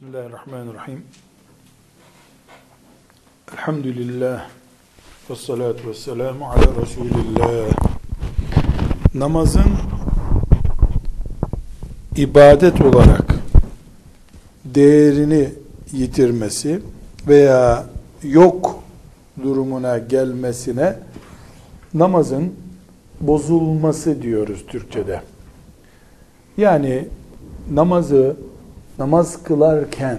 Bismillahirrahmanirrahim. Elhamdülillah. Ve salatu ve selamu ala Resulillah. Namazın ibadet olarak değerini yitirmesi veya yok durumuna gelmesine namazın bozulması diyoruz Türkçe'de. Yani namazı namaz kılarken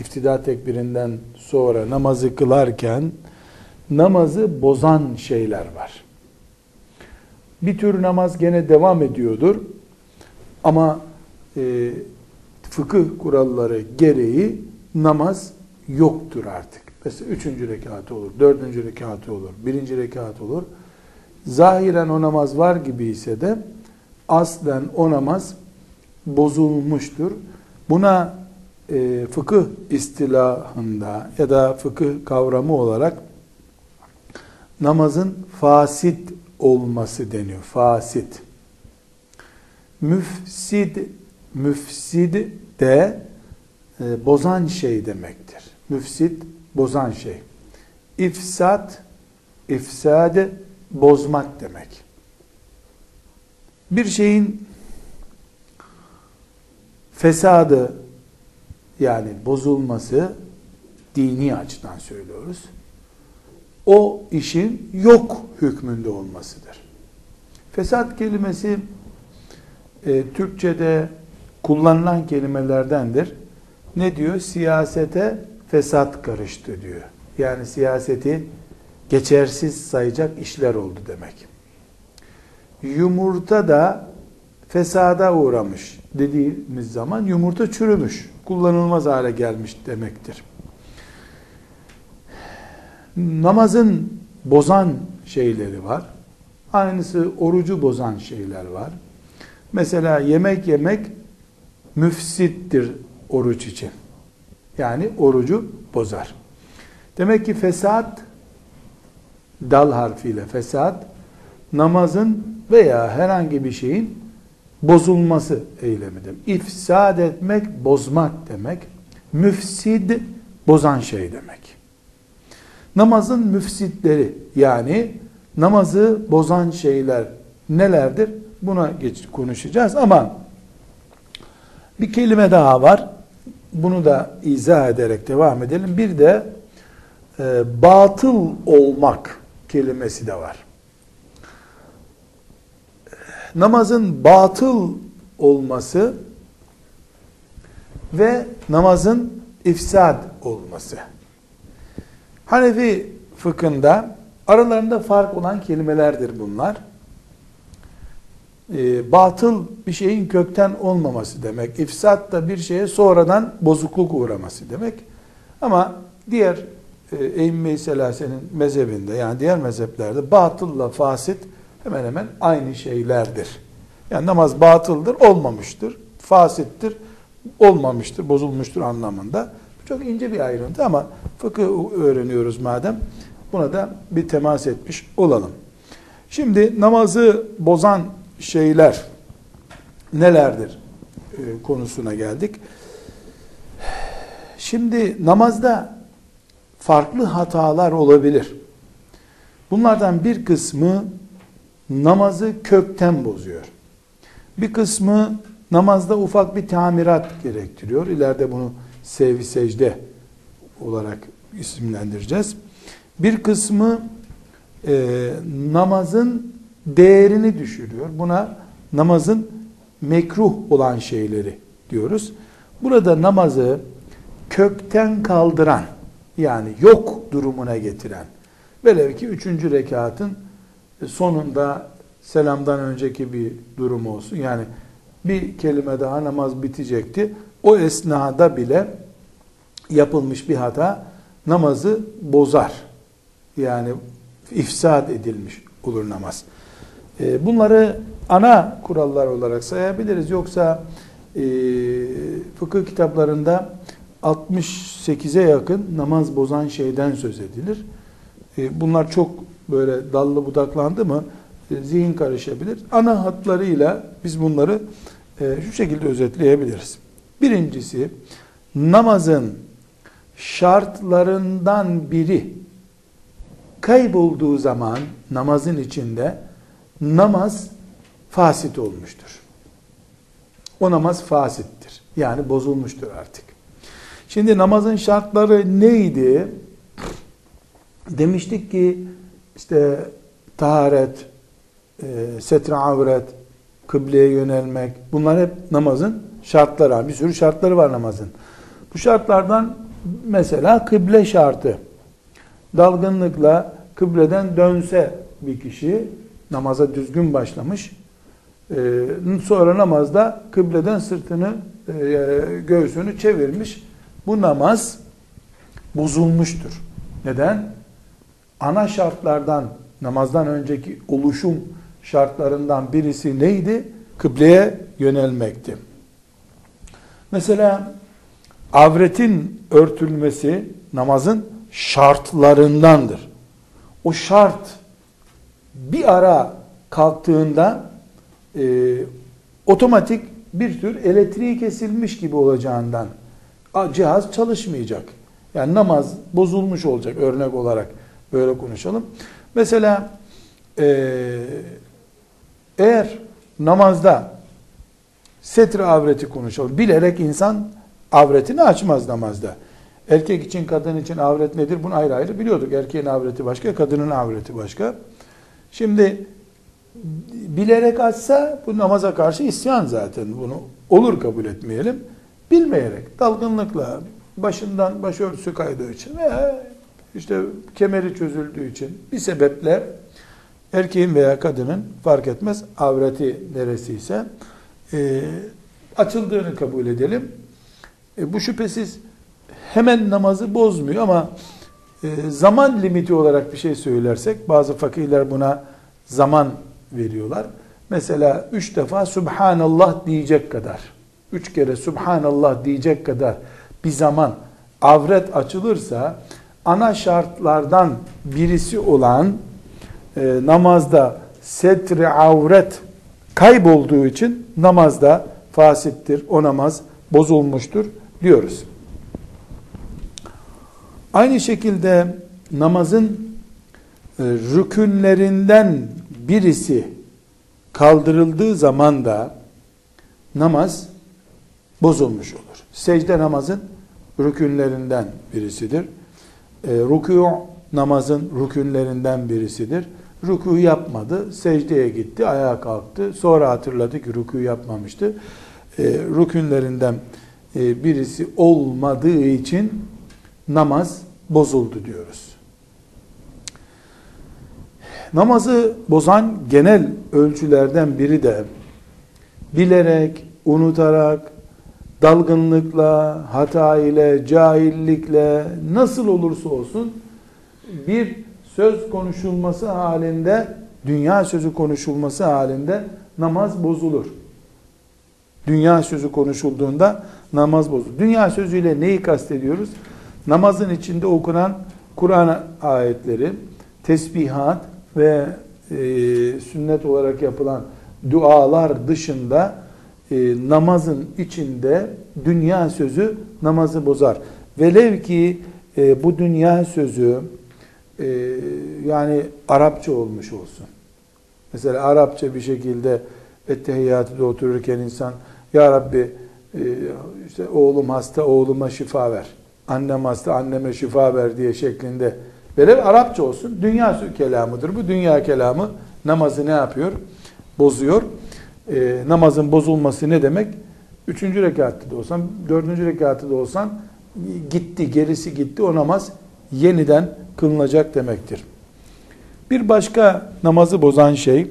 iftida tekbirinden sonra namazı kılarken namazı bozan şeyler var. Bir tür namaz gene devam ediyordur. Ama e, fıkıh kuralları gereği namaz yoktur artık. Mesela üçüncü rekatı olur, dördüncü rekatı olur, birinci rekat olur. Zahiren o namaz var gibi ise de aslen o namaz bozulmuştur. Buna e, fıkıh istilahında ya da fıkıh kavramı olarak namazın fasit olması deniyor. Fasit. Müfsid, müfsid de e, bozan şey demektir. Müfsid, bozan şey. İfsat, ifsade bozmak demek. Bir şeyin fesadı yani bozulması dini açıdan söylüyoruz. O işin yok hükmünde olmasıdır. Fesat kelimesi e, Türkçe'de kullanılan kelimelerdendir. Ne diyor? Siyasete fesat karıştı diyor. Yani siyaseti geçersiz sayacak işler oldu demek. Yumurta da fesada uğramış dediğimiz zaman yumurta çürümüş, kullanılmaz hale gelmiş demektir. Namazın bozan şeyleri var. Aynısı orucu bozan şeyler var. Mesela yemek yemek müfsittir oruç için. Yani orucu bozar. Demek ki fesat dal harfiyle fesat namazın veya herhangi bir şeyin bozulması eylemidir. İfsad etmek, bozmak demek. Müfsid, bozan şey demek. Namazın müfsitleri yani namazı bozan şeyler nelerdir? Buna geç konuşacağız ama bir kelime daha var. Bunu da izah ederek devam edelim. Bir de e, batıl olmak kelimesi de var namazın batıl olması ve namazın ifsad olması. Hanefi fıkhında aralarında fark olan kelimelerdir bunlar. E, batıl bir şeyin kökten olmaması demek. İfsat da bir şeye sonradan bozukluk uğraması demek. Ama diğer e, Eyyim-i Selase'nin mezhebinde yani diğer mezheplerde batılla fasit hemen hemen aynı şeylerdir. Yani namaz batıldır, olmamıştır, fasittir, olmamıştır, bozulmuştur anlamında. Çok ince bir ayrıntı ama fıkıh öğreniyoruz madem. Buna da bir temas etmiş olalım. Şimdi namazı bozan şeyler nelerdir e, konusuna geldik. Şimdi namazda farklı hatalar olabilir. Bunlardan bir kısmı namazı kökten bozuyor. Bir kısmı namazda ufak bir tamirat gerektiriyor. İleride bunu sevgi secde olarak isimlendireceğiz. Bir kısmı e, namazın değerini düşürüyor. Buna namazın mekruh olan şeyleri diyoruz. Burada namazı kökten kaldıran yani yok durumuna getiren velev ki üçüncü rekatın sonunda selamdan önceki bir durum olsun. Yani bir kelime daha namaz bitecekti. O esnada bile yapılmış bir hata namazı bozar. Yani ifsad edilmiş olur namaz. Ee, bunları ana kurallar olarak sayabiliriz. Yoksa e, fıkıh kitaplarında 68'e yakın namaz bozan şeyden söz edilir. E, bunlar çok böyle dallı budaklandı mı e, zihin karışabilir. Ana hatlarıyla biz bunları e, şu şekilde özetleyebiliriz. Birincisi namazın şartlarından biri kaybolduğu zaman namazın içinde namaz fasit olmuştur. O namaz fasittir. Yani bozulmuştur artık. Şimdi namazın şartları neydi? Demiştik ki işte taharet, e, setre avret, kıbleye yönelmek bunlar hep namazın şartları. Bir sürü şartları var namazın. Bu şartlardan mesela kıble şartı. Dalgınlıkla kıbleden dönse bir kişi namaza düzgün başlamış. E, sonra namazda kıbleden sırtını e, göğsünü çevirmiş. Bu namaz bozulmuştur. Neden? Ana şartlardan namazdan önceki oluşum şartlarından birisi neydi? Kıbleye yönelmekti. Mesela avretin örtülmesi namazın şartlarındandır. O şart bir ara kalktığında e, otomatik bir tür elektriği kesilmiş gibi olacağından cihaz çalışmayacak. Yani namaz bozulmuş olacak örnek olarak böyle konuşalım. Mesela e, eğer namazda setre avreti konuşalım. Bilerek insan avretini açmaz namazda. Erkek için kadın için avret nedir bunu ayrı ayrı biliyorduk. Erkeğin avreti başka, kadının avreti başka. Şimdi bilerek açsa bu namaza karşı isyan zaten. Bunu olur kabul etmeyelim. Bilmeyerek, dalgınlıkla, başından başörtüsü kaydığı için veya işte kemeri çözüldüğü için bir sebeple erkeğin veya kadının fark etmez avreti neresiyse e, açıldığını kabul edelim. E, bu şüphesiz hemen namazı bozmuyor ama e, zaman limiti olarak bir şey söylersek bazı fakirler buna zaman veriyorlar. Mesela üç defa Subhanallah diyecek kadar, üç kere Subhanallah diyecek kadar bir zaman avret açılırsa ana şartlardan birisi olan e, namazda setri avret kaybolduğu için namazda fasittir. O namaz bozulmuştur diyoruz. Aynı şekilde namazın e, rükünlerinden birisi kaldırıldığı zaman da namaz bozulmuş olur. Secde namazın rükünlerinden birisidir. E, rükû namazın rükünlerinden birisidir. Rükû yapmadı, secdeye gitti, ayağa kalktı. Sonra hatırladı ki rükû yapmamıştı. E, rükünlerinden e, birisi olmadığı için namaz bozuldu diyoruz. Namazı bozan genel ölçülerden biri de bilerek, unutarak, dalgınlıkla, hata ile, cahillikle nasıl olursa olsun bir söz konuşulması halinde, dünya sözü konuşulması halinde namaz bozulur. Dünya sözü konuşulduğunda namaz bozulur. Dünya sözüyle neyi kastediyoruz? Namazın içinde okunan Kur'an ayetleri, tesbihat ve e, sünnet olarak yapılan dualar dışında e, namazın içinde dünya sözü namazı bozar. Velev ki e, bu dünya sözü e, yani Arapça olmuş olsun. Mesela Arapça bir şekilde ettehiyyatıda otururken insan Ya Rabbi e, işte oğlum hasta oğluma şifa ver. Annem hasta anneme şifa ver diye şeklinde Velev Arapça olsun dünya kelamıdır. Bu dünya kelamı namazı ne yapıyor? Bozuyor. E, namazın bozulması ne demek? Üçüncü rekatta da olsan, dördüncü rekatta da olsan gitti, gerisi gitti. O namaz yeniden kılınacak demektir. Bir başka namazı bozan şey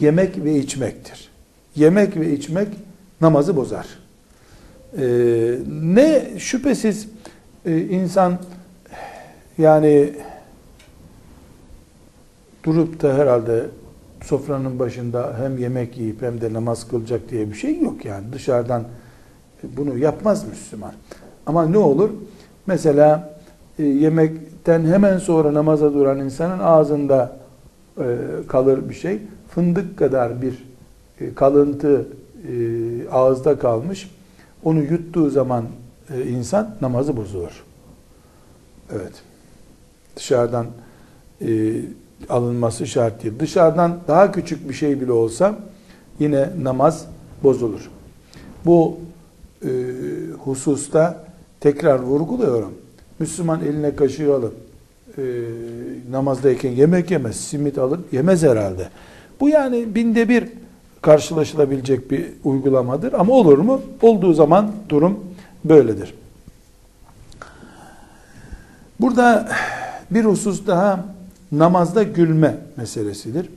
yemek ve içmektir. Yemek ve içmek namazı bozar. Ee, ne şüphesiz e, insan yani durup da herhalde sofranın başında hem yemek yiyip hem de namaz kılacak diye bir şey yok yani. Dışarıdan bunu yapmaz Müslüman. Ama ne olur? Mesela e, yemekten hemen sonra namaza duran insanın ağzında e, kalır bir şey. Fındık kadar bir e, kalıntı ağızda kalmış. onu yuttuğu zaman insan namazı bozulur. Evet. Dışarıdan alınması şart değil. Dışarıdan daha küçük bir şey bile olsa yine namaz bozulur. Bu e, hususta tekrar vurguluyorum. Müslüman eline kaşığı alıp e, namazdayken yemek yemez, simit alıp yemez herhalde. Bu yani binde bir karşılaşılabilecek bir uygulamadır. Ama olur mu? Olduğu zaman durum böyledir. Burada bir husus daha namazda gülme meselesidir.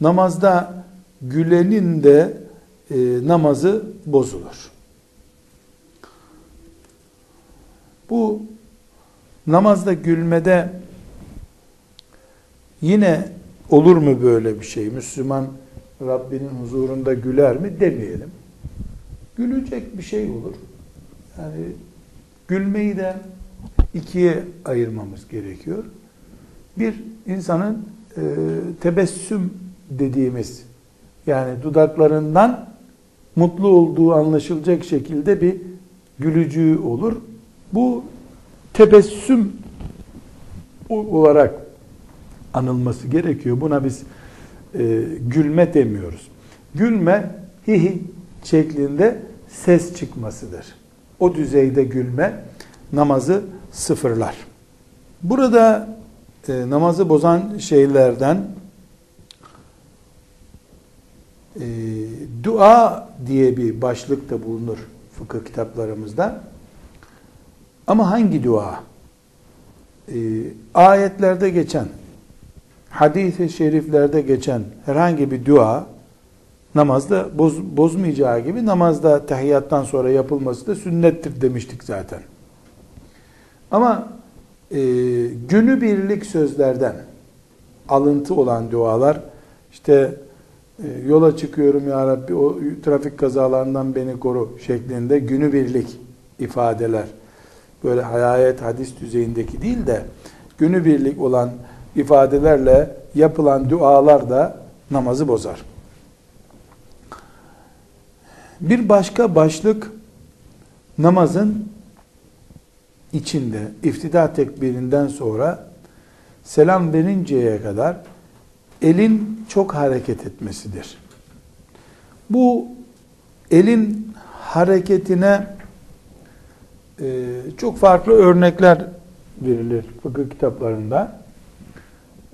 Namazda gülenin de e, namazı bozulur. Bu namazda gülmede yine olur mu böyle bir şey? Müslüman Rabbinin huzurunda güler mi demeyelim. Gülecek bir şey olur. Yani gülmeyi de ikiye ayırmamız gerekiyor. Bir insanın e, tebessüm dediğimiz yani dudaklarından mutlu olduğu anlaşılacak şekilde bir gülücüğü olur. Bu tebessüm olarak anılması gerekiyor. Buna biz e, gülme demiyoruz. Gülme hihi şeklinde ses çıkmasıdır. O düzeyde gülme namazı sıfırlar. Burada e, namazı bozan şeylerden e, dua diye bir başlık da bulunur fıkıh kitaplarımızda. Ama hangi dua? E, ayetlerde geçen, hadis-i şeriflerde geçen herhangi bir dua namazda boz, bozmayacağı gibi namazda tahiyyattan sonra yapılması da sünnettir demiştik zaten. Ama e, günübirlik sözlerden alıntı olan dualar işte e, yola çıkıyorum ya Rabbi o trafik kazalarından beni koru şeklinde günübirlik ifadeler böyle hayayet hadis düzeyindeki değil de günübirlik olan ifadelerle yapılan dualar da namazı bozar. Bir başka başlık namazın içinde iftida tekbirinden sonra selam verinceye kadar elin çok hareket etmesidir. Bu elin hareketine e, çok farklı örnekler verilir fıkıh kitaplarında.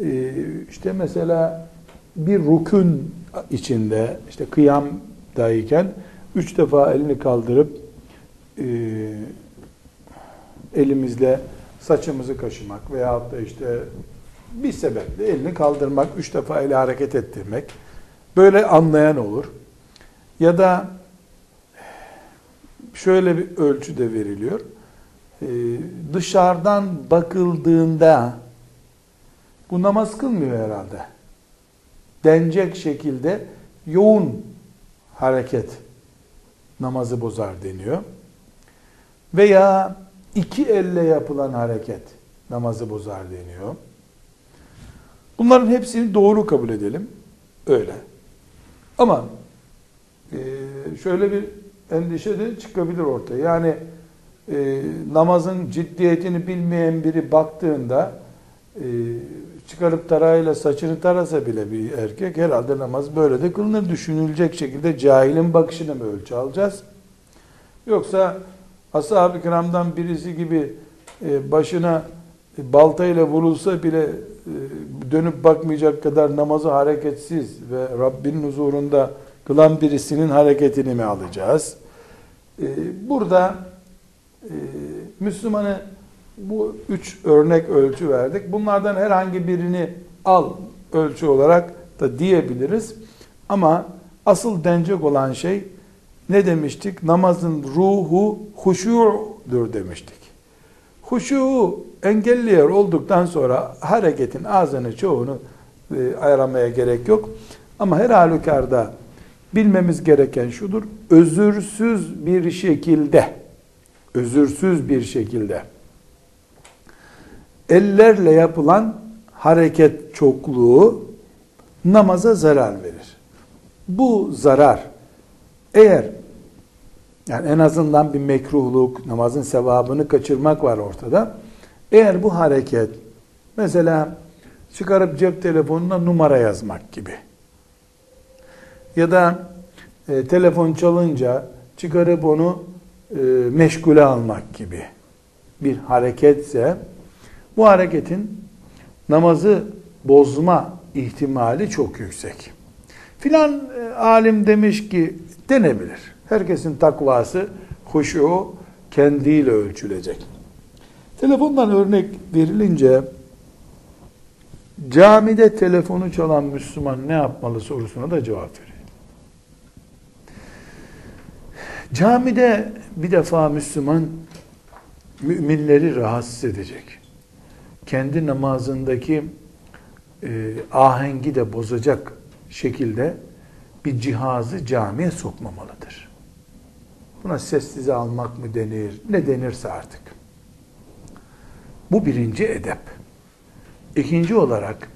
E, işte mesela bir rukun içinde işte kıyamdayken üç defa elini kaldırıp e, elimizle saçımızı kaşımak veyahut da işte bir sebeple elini kaldırmak, üç defa eli hareket ettirmek böyle anlayan olur. Ya da şöyle bir ölçü de veriliyor. Ee, dışarıdan bakıldığında bu namaz kılmıyor herhalde. Denecek şekilde yoğun hareket namazı bozar deniyor. Veya iki elle yapılan hareket namazı bozar deniyor. Bunların hepsini doğru kabul edelim. Öyle. Ama e, şöyle bir endişe de çıkabilir ortaya. Yani e, namazın ciddiyetini bilmeyen biri baktığında e, çıkarıp tarayla saçını tarasa bile bir erkek herhalde namaz böyle de kılınır düşünülecek şekilde cahilin bakışını mı ölçü alacağız? Yoksa ashab-ı kiramdan birisi gibi e, başına baltayla vurulsa bile e, dönüp bakmayacak kadar namazı hareketsiz ve Rabbinin huzurunda kılan birisinin hareketini mi alacağız? E, burada Müslümanı bu üç örnek ölçü verdik. Bunlardan herhangi birini al ölçü olarak da diyebiliriz. Ama asıl denecek olan şey ne demiştik? Namazın ruhu huşu'dur demiştik. Huşu engelliyor olduktan sonra hareketin azını çoğunu e, ayıramaya gerek yok. Ama her halükarda bilmemiz gereken şudur. Özürsüz bir şekilde özürsüz bir şekilde ellerle yapılan hareket çokluğu namaza zarar verir. Bu zarar eğer Yani en azından bir mekruhluk, namazın sevabını kaçırmak var ortada. Eğer bu hareket mesela çıkarıp cep telefonuna numara yazmak gibi ya da e, telefon çalınca çıkarıp onu e, meşgule almak gibi bir hareketse bu hareketin namazı bozma ihtimali çok yüksek. Filan e, alim demiş ki denebilir. Herkesin takvası, huşu kendiyle ölçülecek. Telefondan örnek verilince camide telefonu çalan Müslüman ne yapmalı sorusuna da cevap veriyor. Camide bir defa Müslüman müminleri rahatsız edecek. Kendi namazındaki e, ahengi de bozacak şekilde bir cihazı camiye sokmamalıdır. Buna sessize almak mı denir, ne denirse artık. Bu birinci edep. İkinci olarak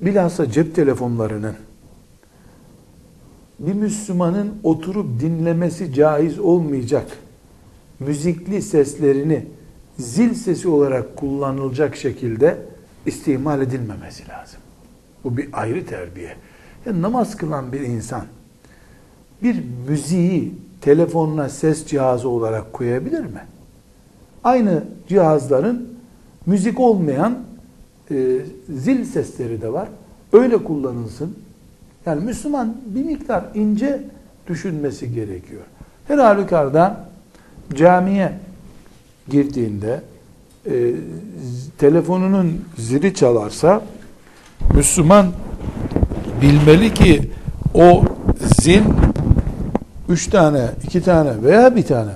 bilhassa cep telefonlarının bir Müslümanın oturup dinlemesi caiz olmayacak müzikli seslerini zil sesi olarak kullanılacak şekilde istimal edilmemesi lazım. Bu bir ayrı terbiye. Yani namaz kılan bir insan bir müziği telefonuna ses cihazı olarak koyabilir mi? Aynı cihazların müzik olmayan e, zil sesleri de var. Öyle kullanılsın. Yani Müslüman bir miktar ince düşünmesi gerekiyor. Her halükarda camiye girdiğinde e, telefonunun zili çalarsa Müslüman bilmeli ki o zil üç tane, iki tane veya bir tane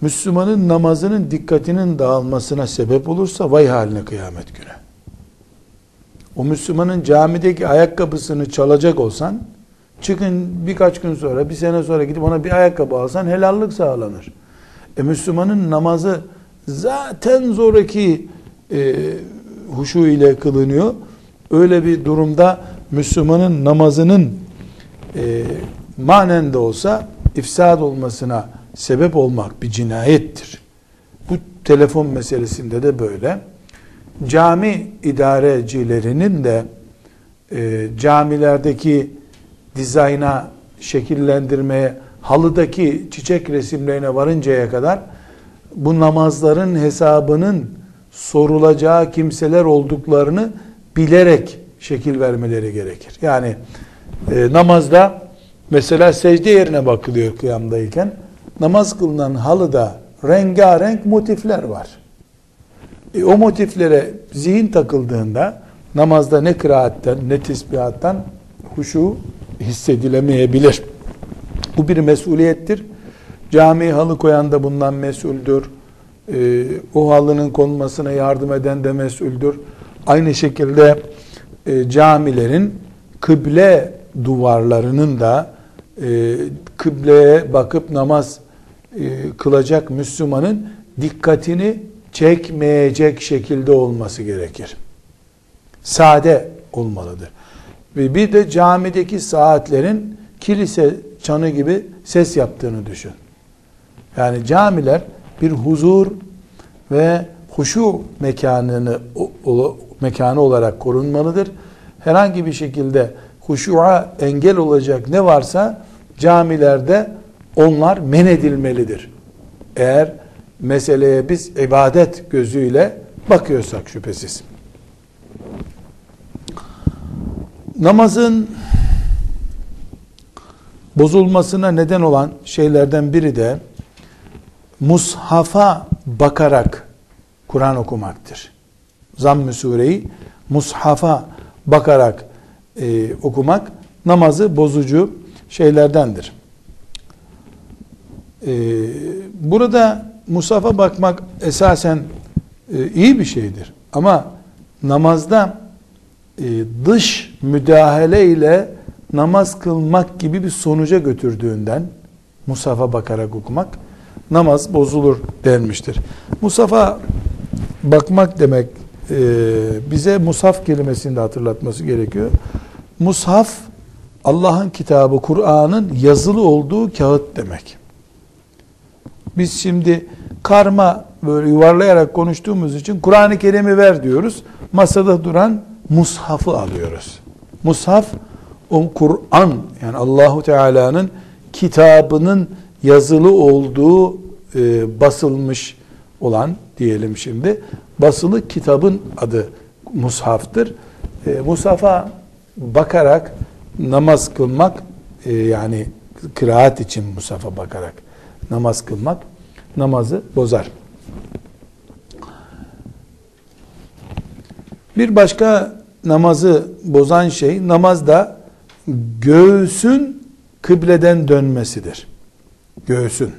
Müslümanın namazının dikkatinin dağılmasına sebep olursa vay haline kıyamet günü. O Müslümanın camideki ayakkabısını çalacak olsan çıkın birkaç gün sonra bir sene sonra gidip ona bir ayakkabı alsan helallik sağlanır. E Müslümanın namazı zaten zoraki e, huşu ile kılınıyor. Öyle bir durumda Müslümanın namazının e, manen de olsa ifsad olmasına sebep olmak bir cinayettir. Bu telefon meselesinde de böyle. Cami idarecilerinin de e, camilerdeki dizayna, şekillendirmeye, halıdaki çiçek resimlerine varıncaya kadar bu namazların hesabının sorulacağı kimseler olduklarını bilerek şekil vermeleri gerekir. Yani e, namazda mesela secde yerine bakılıyor kıyamdayken namaz kılınan halıda rengarenk motifler var. E, o motiflere zihin takıldığında namazda ne kıraatten ne tesbihattan huşu hissedilemeyebilir. Bu bir mesuliyettir. Cami halı koyan da bundan mesuldür. E, o halının konmasına yardım eden de mesuldür. Aynı şekilde e, camilerin kıble duvarlarının da e, kıbleye bakıp namaz e, kılacak Müslümanın dikkatini çekmeyecek şekilde olması gerekir. Sade olmalıdır. Ve bir de camideki saatlerin kilise çanı gibi ses yaptığını düşün. Yani camiler bir huzur ve huşu mekanını o, mekanı olarak korunmalıdır. Herhangi bir şekilde huşuğa engel olacak ne varsa camilerde onlar men edilmelidir. Eğer meseleye biz ibadet gözüyle bakıyorsak şüphesiz. Namazın bozulmasına neden olan şeylerden biri de mushafa bakarak Kur'an okumaktır. Zamm-ı sureyi mushafa bakarak e, okumak namazı bozucu şeylerdendir. E, burada mushafa bakmak esasen e, iyi bir şeydir. Ama namazda e, dış müdahale ile namaz kılmak gibi bir sonuca götürdüğünden Musaf'a bakarak okumak namaz bozulur denmiştir. Musaf'a bakmak demek e, bize Musaf kelimesini de hatırlatması gerekiyor. Mushaf Allah'ın kitabı Kur'an'ın yazılı olduğu kağıt demek. Biz şimdi karma böyle yuvarlayarak konuştuğumuz için Kur'an-ı Kerim'i ver diyoruz. Masada duran mushafı alıyoruz. Mushaf o Kur'an yani Allahu Teala'nın kitabının yazılı olduğu e, basılmış olan diyelim şimdi basılı kitabın adı mushaftır. E, mushafa bakarak namaz kılmak e, yani kıraat için mushafa bakarak namaz kılmak namazı bozar. Bir başka namazı bozan şey namazda göğsün kıbleden dönmesidir. Göğsün.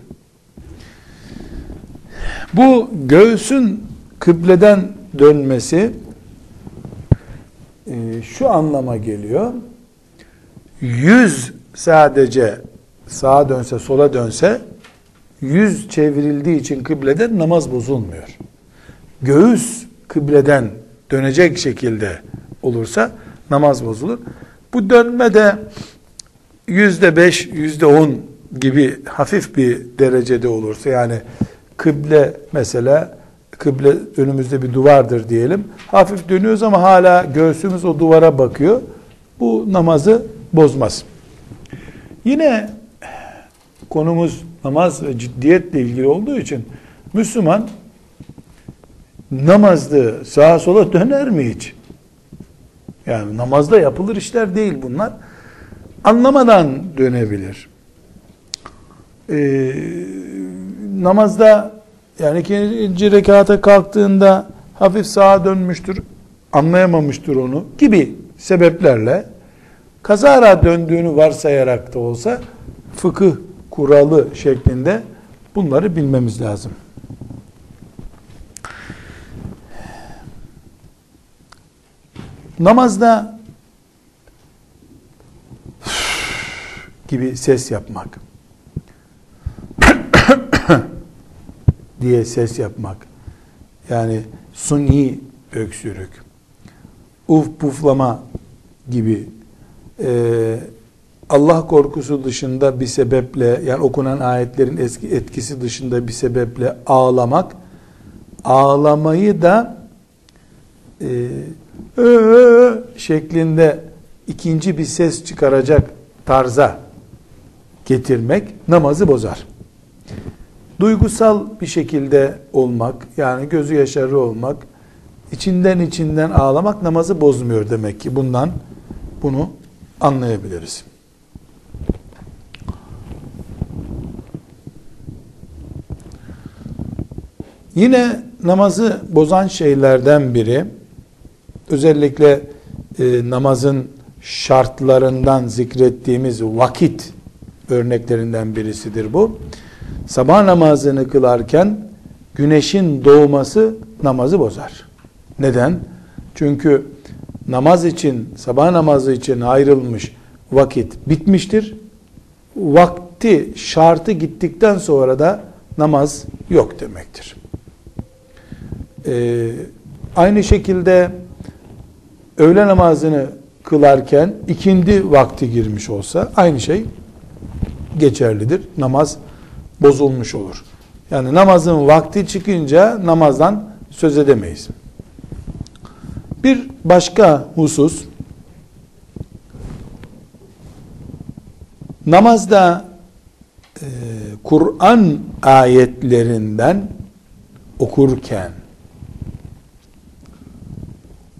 Bu göğsün kıbleden dönmesi e, şu anlama geliyor. Yüz sadece sağa dönse sola dönse yüz çevrildiği için kıbleden namaz bozulmuyor. Göğüs kıbleden dönecek şekilde olursa namaz bozulur. Bu dönme de yüzde beş, yüzde on gibi hafif bir derecede olursa yani kıble mesela kıble önümüzde bir duvardır diyelim. Hafif dönüyoruz ama hala göğsümüz o duvara bakıyor. Bu namazı bozmaz. Yine konumuz namaz ve ciddiyetle ilgili olduğu için Müslüman namazda sağa sola döner mi hiç? Yani namazda yapılır işler değil bunlar. Anlamadan dönebilir. Ee, namazda yani ikinci rekata kalktığında hafif sağa dönmüştür, anlayamamıştır onu gibi sebeplerle kazara döndüğünü varsayarak da olsa fıkıh kuralı şeklinde bunları bilmemiz lazım. Namazda gibi ses yapmak diye ses yapmak yani suni öksürük uf puflama gibi e, Allah korkusu dışında bir sebeple yani okunan ayetlerin eski etkisi dışında bir sebeple ağlamak ağlamayı da e, şeklinde ikinci bir ses çıkaracak tarza getirmek namazı bozar. Duygusal bir şekilde olmak, yani gözü yaşarı olmak, içinden içinden ağlamak namazı bozmuyor demek ki. Bundan bunu anlayabiliriz. Yine namazı bozan şeylerden biri özellikle e, namazın şartlarından zikrettiğimiz vakit örneklerinden birisidir bu. Sabah namazını kılarken güneşin doğması namazı bozar. Neden? Çünkü namaz için, sabah namazı için ayrılmış vakit bitmiştir. Vakti, şartı gittikten sonra da namaz yok demektir. Ee, aynı şekilde öğle namazını kılarken ikindi vakti girmiş olsa aynı şey geçerlidir. Namaz bozulmuş olur. Yani namazın vakti çıkınca namazdan söz edemeyiz. Bir başka husus namazda e, Kur'an ayetlerinden okurken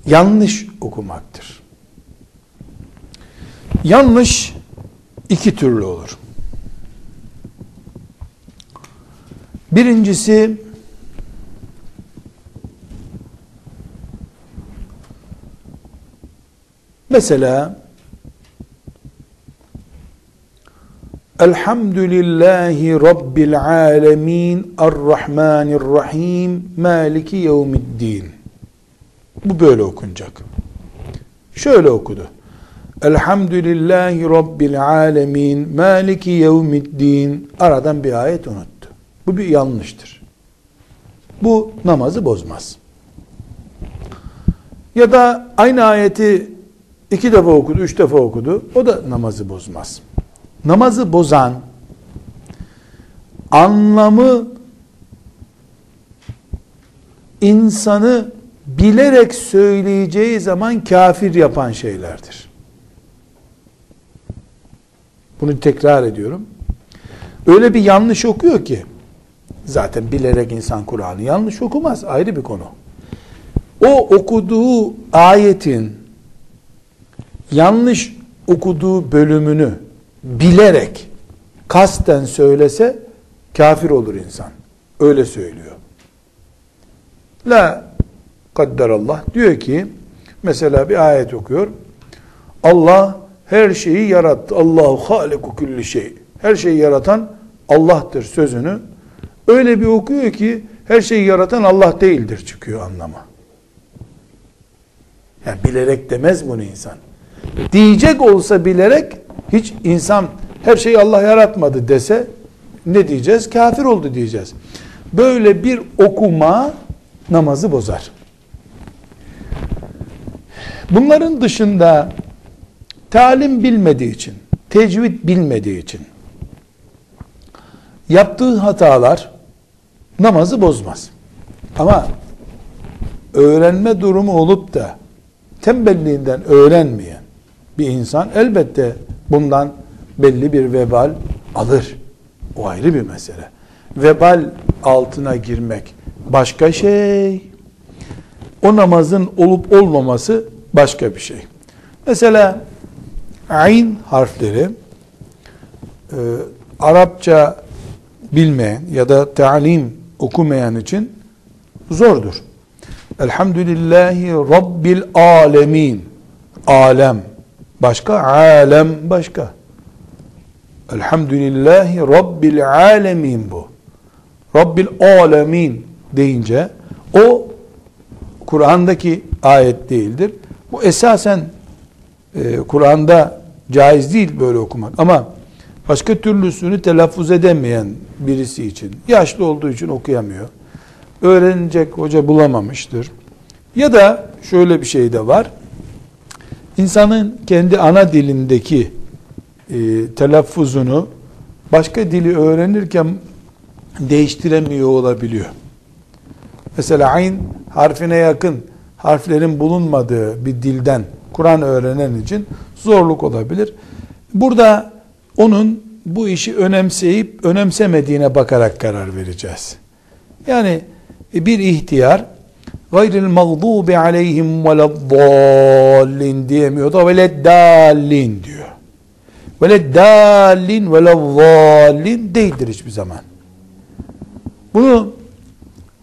yanlış okumaktır. Yanlış iki türlü olur. Birincisi mesela Elhamdülillahi Rabbil alemin Errahmanirrahim Maliki yevmiddin Bu böyle okunacak. Şöyle okudu. Elhamdülillahi Rabbil alemin Maliki yevmiddin Aradan bir ayet unut. Bu bir yanlıştır. Bu namazı bozmaz. Ya da aynı ayeti iki defa okudu, üç defa okudu. O da namazı bozmaz. Namazı bozan anlamı insanı bilerek söyleyeceği zaman kafir yapan şeylerdir. Bunu tekrar ediyorum. Öyle bir yanlış okuyor ki zaten bilerek insan Kur'an'ı yanlış okumaz ayrı bir konu. O okuduğu ayetin yanlış okuduğu bölümünü bilerek kasten söylese kafir olur insan. Öyle söylüyor. La kadderallah diyor ki mesela bir ayet okuyor. Allah her şeyi yarattı. Allahu haliku kulli şey. Her şeyi yaratan Allah'tır sözünü öyle bir okuyor ki her şeyi yaratan Allah değildir çıkıyor anlama. Yani bilerek demez bunu insan. Diyecek olsa bilerek hiç insan her şeyi Allah yaratmadı dese ne diyeceğiz? Kafir oldu diyeceğiz. Böyle bir okuma namazı bozar. Bunların dışında talim bilmediği için, tecvid bilmediği için yaptığı hatalar namazı bozmaz. Ama öğrenme durumu olup da tembelliğinden öğrenmeyen bir insan elbette bundan belli bir vebal alır. O ayrı bir mesele. Vebal altına girmek başka şey. O namazın olup olmaması başka bir şey. Mesela ayn harfleri e, Arapça bilmeyen ya da talim okumayan için zordur. Elhamdülillahi Rabbil alemin. Alem başka, alem başka. Elhamdülillahi Rabbil alemin bu. Rabbil alemin deyince o Kur'an'daki ayet değildir. Bu esasen e, Kur'an'da caiz değil böyle okumak. Ama başka türlüsünü telaffuz edemeyen birisi için, yaşlı olduğu için okuyamıyor. Öğrenecek hoca bulamamıştır. Ya da şöyle bir şey de var. İnsanın kendi ana dilindeki e, telaffuzunu başka dili öğrenirken değiştiremiyor olabiliyor. Mesela ayn harfine yakın harflerin bulunmadığı bir dilden Kur'an öğrenen için zorluk olabilir. Burada onun bu işi önemseyip önemsemediğine bakarak karar vereceğiz. Yani bir ihtiyar gayril mağdubi aleyhim veleddallin diyemiyor da veleddallin diyor. Veleddallin veleddallin değildir hiçbir zaman. Bunu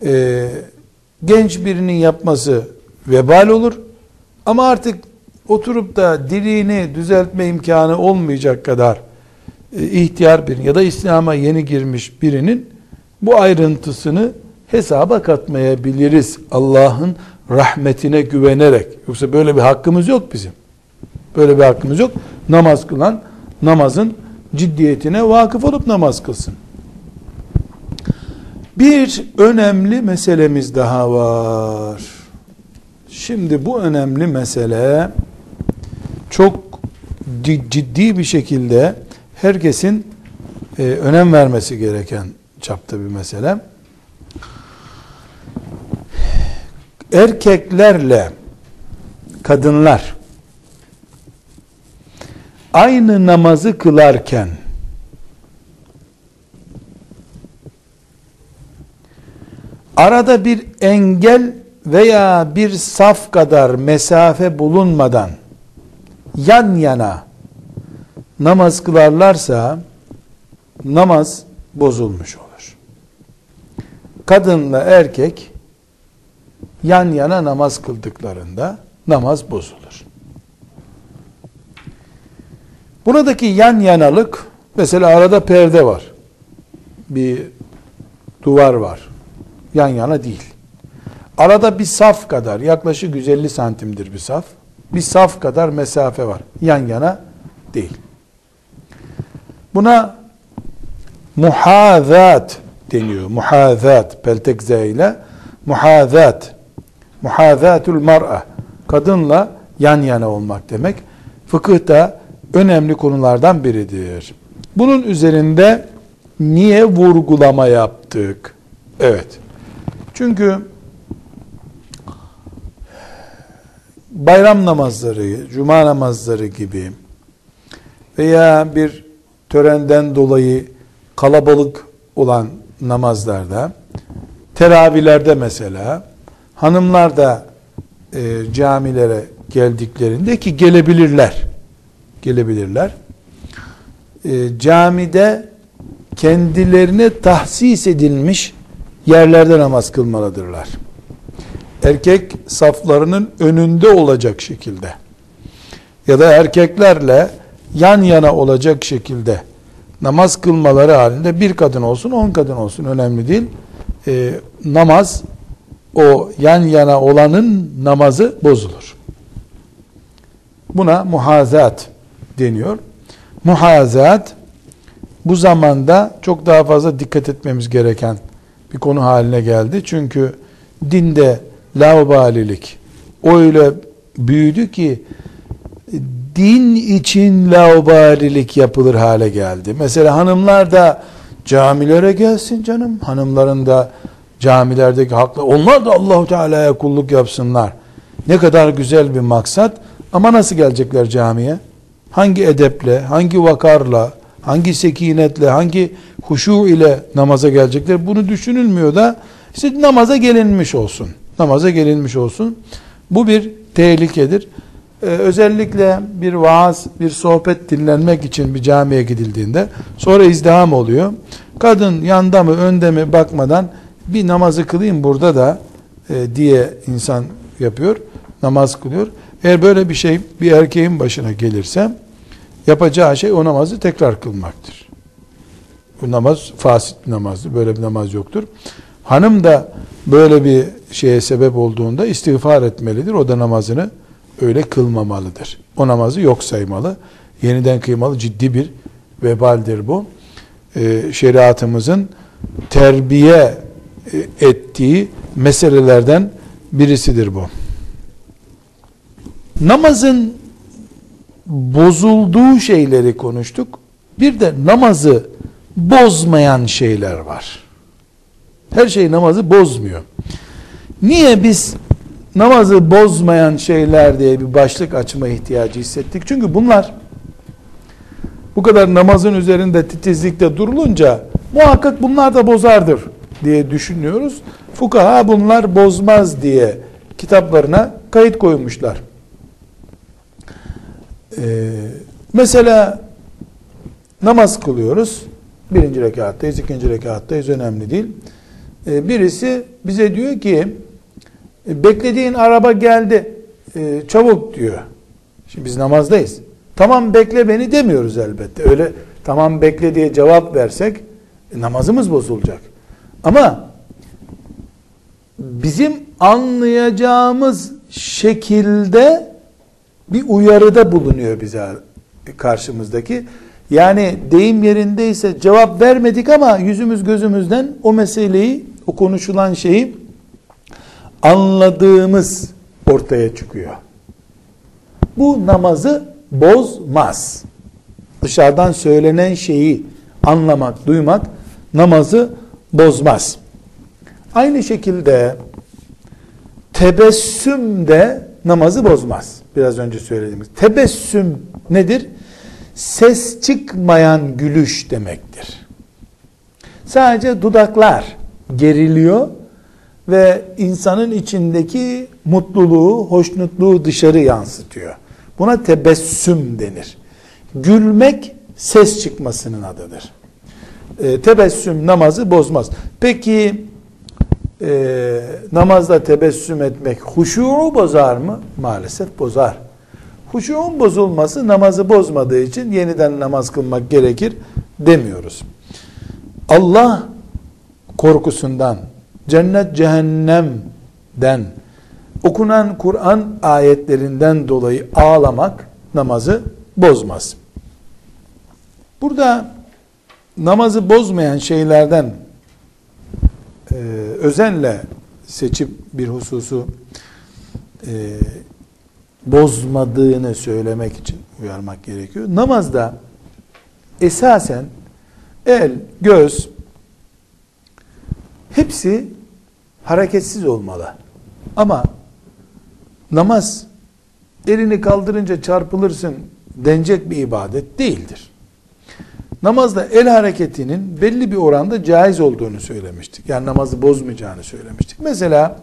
e, genç birinin yapması vebal olur. Ama artık oturup da dilini düzeltme imkanı olmayacak kadar e, ihtiyar bir ya da İslam'a yeni girmiş birinin bu ayrıntısını hesaba katmayabiliriz Allah'ın rahmetine güvenerek. Yoksa böyle bir hakkımız yok bizim. Böyle bir hakkımız yok. Namaz kılan namazın ciddiyetine vakıf olup namaz kılsın. Bir önemli meselemiz daha var. Şimdi bu önemli mesele çok ciddi bir şekilde herkesin e, önem vermesi gereken çapta bir mesele. Erkeklerle kadınlar aynı namazı kılarken arada bir engel veya bir saf kadar mesafe bulunmadan yan yana namaz kılarlarsa namaz bozulmuş olur. Kadınla erkek yan yana namaz kıldıklarında namaz bozulur. Buradaki yan yanalık mesela arada perde var. Bir duvar var. Yan yana değil. Arada bir saf kadar yaklaşık 150 santimdir bir saf. Bir saf kadar mesafe var. Yan yana değil. Buna muhazat deniyor. Muhazat peltek ile muhazat muhazatul mar'a kadınla yan yana olmak demek. Fıkıhta önemli konulardan biridir. Bunun üzerinde niye vurgulama yaptık? Evet. Çünkü bayram namazları, cuma namazları gibi veya bir törenden dolayı kalabalık olan namazlarda, teravihlerde mesela, hanımlar da e, camilere geldiklerinde ki gelebilirler, gelebilirler. E, camide kendilerine tahsis edilmiş yerlerde namaz kılmalıdırlar. Erkek saflarının önünde olacak şekilde ya da erkeklerle yan yana olacak şekilde namaz kılmaları halinde bir kadın olsun on kadın olsun önemli değil. E, namaz o yan yana olanın namazı bozulur. Buna muhazat deniyor. Muhazat bu zamanda çok daha fazla dikkat etmemiz gereken bir konu haline geldi. Çünkü dinde laubalilik öyle büyüdü ki din için laubalilik yapılır hale geldi. Mesela hanımlar da camilere gelsin canım. Hanımların da camilerdeki haklı. Onlar da Allahu Teala'ya kulluk yapsınlar. Ne kadar güzel bir maksat. Ama nasıl gelecekler camiye? Hangi edeple, hangi vakarla, hangi sekinetle, hangi huşu ile namaza gelecekler? Bunu düşünülmüyor da işte namaza gelinmiş olsun. Namaza gelinmiş olsun. Bu bir tehlikedir. Ee, özellikle bir vaaz, bir sohbet dinlenmek için bir camiye gidildiğinde sonra izdiham oluyor. Kadın yanda mı önde mi bakmadan bir namazı kılayım burada da e, diye insan yapıyor. Namaz kılıyor. Eğer böyle bir şey bir erkeğin başına gelirse yapacağı şey o namazı tekrar kılmaktır. Bu namaz fasit bir namazdır. Böyle bir namaz yoktur. Hanım da böyle bir şeye sebep olduğunda istiğfar etmelidir. O da namazını öyle kılmamalıdır. O namazı yok saymalı. Yeniden kıymalı ciddi bir vebaldir bu. Ee, şeriatımızın terbiye e, ettiği meselelerden birisidir bu. Namazın bozulduğu şeyleri konuştuk. Bir de namazı bozmayan şeyler var. Her şey namazı bozmuyor. Niye biz namazı bozmayan şeyler diye bir başlık açma ihtiyacı hissettik? Çünkü bunlar bu kadar namazın üzerinde titizlikte durulunca muhakkak bunlar da bozardır diye düşünüyoruz. Fukaha bunlar bozmaz diye kitaplarına kayıt koymuşlar. Ee, mesela namaz kılıyoruz. Birinci rekattayız, ikinci rekattayız. Önemli değil. Ee, birisi bize diyor ki beklediğin araba geldi. Ee, çabuk diyor. Şimdi biz namazdayız. Tamam bekle beni demiyoruz elbette. Öyle tamam bekle diye cevap versek e, namazımız bozulacak. Ama bizim anlayacağımız şekilde bir uyarıda bulunuyor bize karşımızdaki. Yani deyim yerindeyse cevap vermedik ama yüzümüz gözümüzden o meseleyi, o konuşulan şeyi anladığımız ortaya çıkıyor. Bu namazı bozmaz. Dışarıdan söylenen şeyi anlamak, duymak namazı bozmaz. Aynı şekilde tebessüm de namazı bozmaz. Biraz önce söylediğimiz. Tebessüm nedir? Ses çıkmayan gülüş demektir. Sadece dudaklar geriliyor ve insanın içindeki mutluluğu, hoşnutluğu dışarı yansıtıyor. Buna tebessüm denir. Gülmek ses çıkmasının adıdır. E, tebessüm namazı bozmaz. Peki e, namazda tebessüm etmek huşuğu bozar mı? Maalesef bozar. Huşuğun bozulması namazı bozmadığı için yeniden namaz kılmak gerekir demiyoruz. Allah korkusundan, cennet cehennemden, okunan Kur'an ayetlerinden dolayı ağlamak namazı bozmaz. Burada namazı bozmayan şeylerden e, özenle seçip bir hususu e, bozmadığını söylemek için uyarmak gerekiyor. Namazda esasen el, göz hepsi hareketsiz olmalı. Ama namaz elini kaldırınca çarpılırsın denecek bir ibadet değildir. Namazda el hareketinin belli bir oranda caiz olduğunu söylemiştik. Yani namazı bozmayacağını söylemiştik. Mesela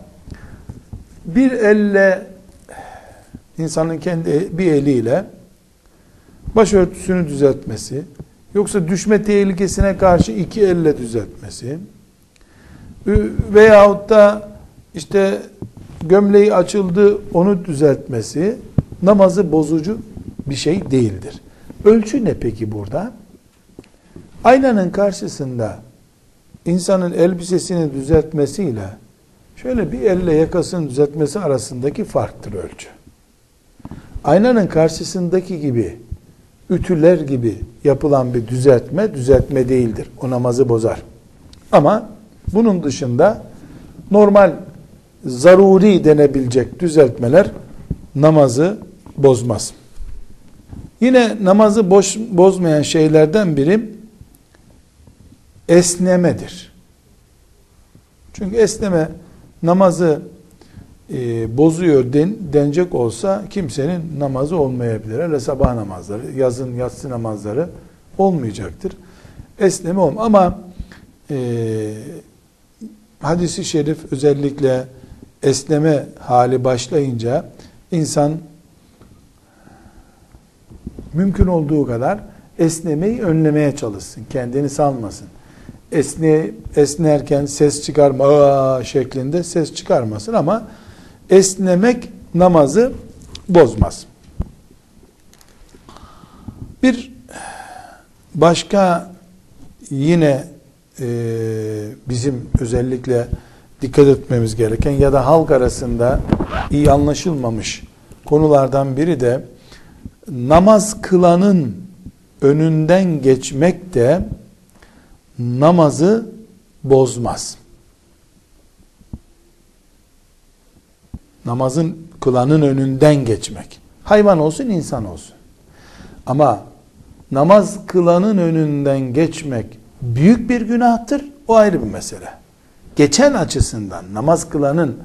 bir elle insanın kendi bir eliyle başörtüsünü düzeltmesi, yoksa düşme tehlikesine karşı iki elle düzeltmesi veyahut da işte gömleği açıldı onu düzeltmesi namazı bozucu bir şey değildir. Ölçü ne peki burada? Aynanın karşısında insanın elbisesini düzeltmesiyle şöyle bir elle yakasını düzeltmesi arasındaki farktır ölçü. Aynanın karşısındaki gibi ütüler gibi yapılan bir düzeltme düzeltme değildir. O namazı bozar. Ama bunun dışında normal zaruri denebilecek düzeltmeler namazı bozmaz. Yine namazı boş, bozmayan şeylerden biri esnemedir. Çünkü esneme namazı e, bozuyor den, denecek olsa kimsenin namazı olmayabilir. Hele sabah namazları, yazın yatsı namazları olmayacaktır. Esneme olma. Ama e, hadisi şerif özellikle esneme hali başlayınca insan mümkün olduğu kadar esnemeyi önlemeye çalışsın. Kendini salmasın. Esne, esnerken ses çıkarma şeklinde ses çıkarmasın ama esnemek namazı bozmaz. Bir başka yine e, bizim özellikle dikkat etmemiz gereken ya da halk arasında iyi anlaşılmamış konulardan biri de namaz kılanın önünden geçmek de namazı bozmaz. Namazın kılanın önünden geçmek. Hayvan olsun insan olsun. Ama namaz kılanın önünden geçmek büyük bir günahtır. O ayrı bir mesele. Geçen açısından namaz kılanın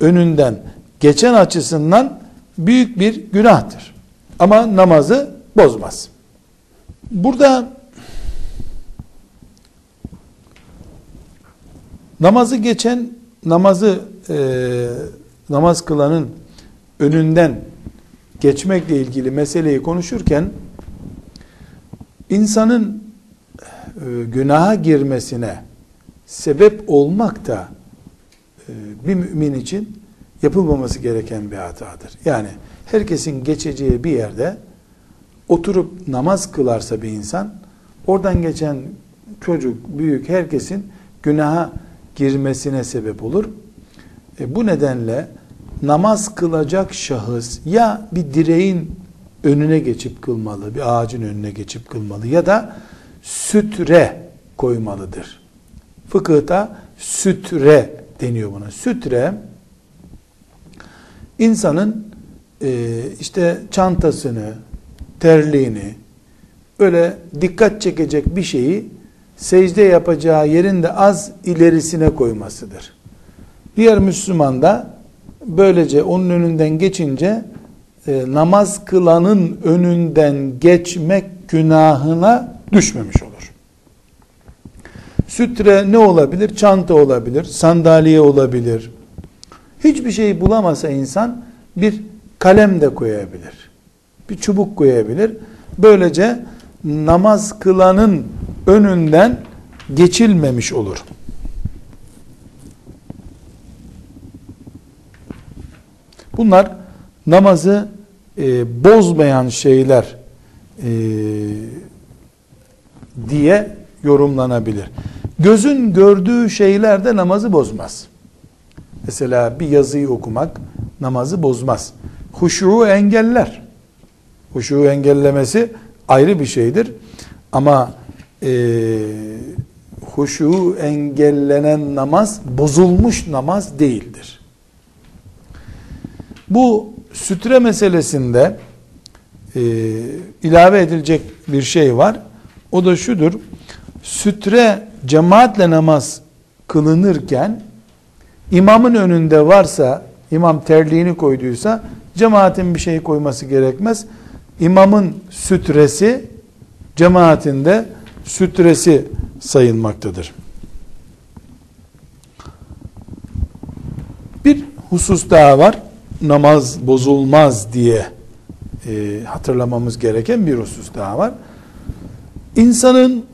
önünden geçen açısından büyük bir günahtır. Ama namazı bozmaz. Burada namazı geçen namazı e, namaz kılanın önünden geçmekle ilgili meseleyi konuşurken insanın günaha girmesine sebep olmak da e, bir mümin için yapılmaması gereken bir hatadır. Yani herkesin geçeceği bir yerde oturup namaz kılarsa bir insan oradan geçen çocuk, büyük herkesin günaha girmesine sebep olur. E, bu nedenle namaz kılacak şahıs ya bir direğin önüne geçip kılmalı, bir ağacın önüne geçip kılmalı ya da sütre koymalıdır. Fıkıhta sütre deniyor buna. Sütre insanın e, işte çantasını, terliğini, öyle dikkat çekecek bir şeyi secde yapacağı yerin de az ilerisine koymasıdır. Diğer Müslüman da böylece onun önünden geçince e, namaz kılanın önünden geçmek günahına düşmemiş olur. Sütre ne olabilir? Çanta olabilir, sandalye olabilir. Hiçbir şey bulamasa insan bir kalem de koyabilir. Bir çubuk koyabilir. Böylece namaz kılanın önünden geçilmemiş olur. Bunlar namazı e, bozmayan şeyler e, diye yorumlanabilir. Gözün gördüğü şeyler de namazı bozmaz. Mesela bir yazıyı okumak namazı bozmaz. Huşuğu engeller. Huşuğu engellemesi ayrı bir şeydir. Ama e, huşuğu engellenen namaz bozulmuş namaz değildir. Bu sütre meselesinde e, ilave edilecek bir şey var. O da şudur. Sütre cemaatle namaz kılınırken imamın önünde varsa, imam terliğini koyduysa cemaatin bir şey koyması gerekmez. İmamın sütresi cemaatinde sütresi sayılmaktadır. Bir husus daha var. Namaz bozulmaz diye e, hatırlamamız gereken bir husus daha var. İnsanın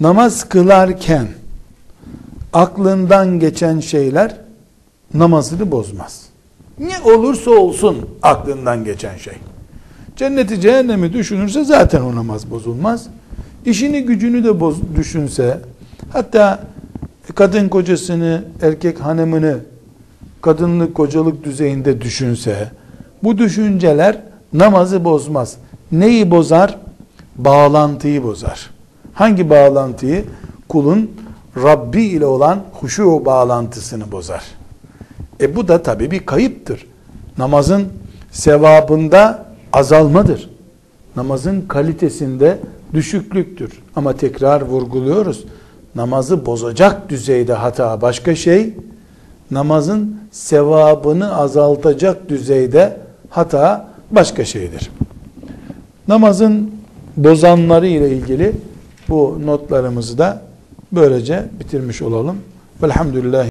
namaz kılarken aklından geçen şeyler namazını bozmaz. Ne olursa olsun aklından geçen şey. Cenneti cehennemi düşünürse zaten o namaz bozulmaz. İşini gücünü de boz, düşünse hatta kadın kocasını erkek hanımını kadınlık kocalık düzeyinde düşünse bu düşünceler namazı bozmaz. Neyi bozar? Bağlantıyı bozar. Hangi bağlantıyı? Kulun Rabbi ile olan huşu bağlantısını bozar. E bu da tabi bir kayıptır. Namazın sevabında azalmadır. Namazın kalitesinde düşüklüktür. Ama tekrar vurguluyoruz. Namazı bozacak düzeyde hata başka şey, namazın sevabını azaltacak düzeyde hata başka şeydir. Namazın bozanları ile ilgili bu notlarımızı da böylece bitirmiş olalım. Velhamdülillah.